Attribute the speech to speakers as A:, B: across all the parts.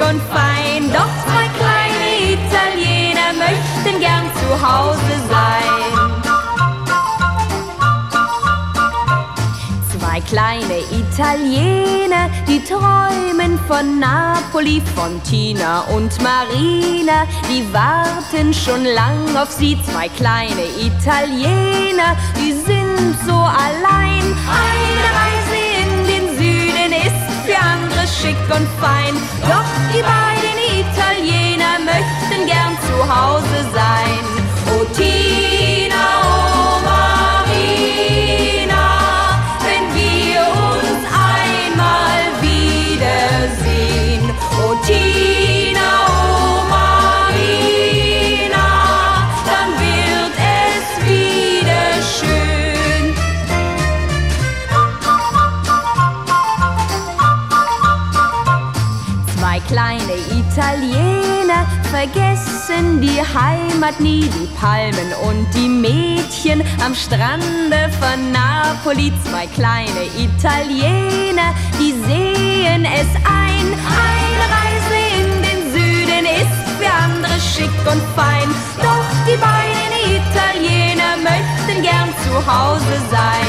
A: und fein. Doch zwei kleine Italiener möchten gern zu Hause sein. Zwei kleine Italiener, die träumen von Napoli, von Tina und Marina. Die warten schon lang auf sie, zwei kleine Italiener, die sind so allein. Kleine Italiener vergessen die Heimat nie, die Palmen und die Mädchen am Strande von Napoli. Zwei kleine Italiener, die sehen es ein. Eine Reise in den Süden ist für andere schick und fein. Doch die beiden Italiener möchten gern zu Hause sein.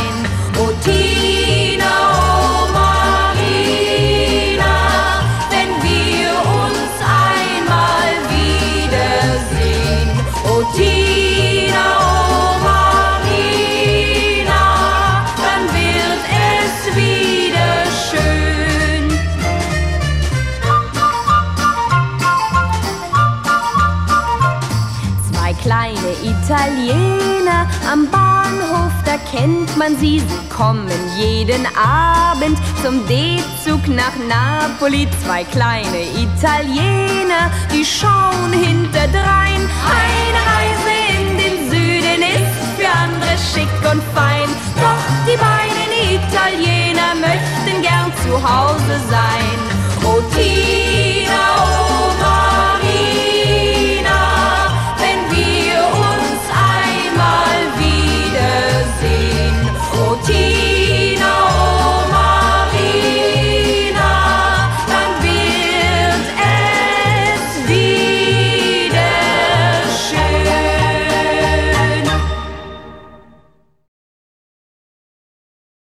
A: Kleine Italiener am Bahnhof, da kennt man sie. Sie kommen jeden Abend zum D-Zug nach Napoli. Zwei kleine Italiener, die schauen hinterdrein.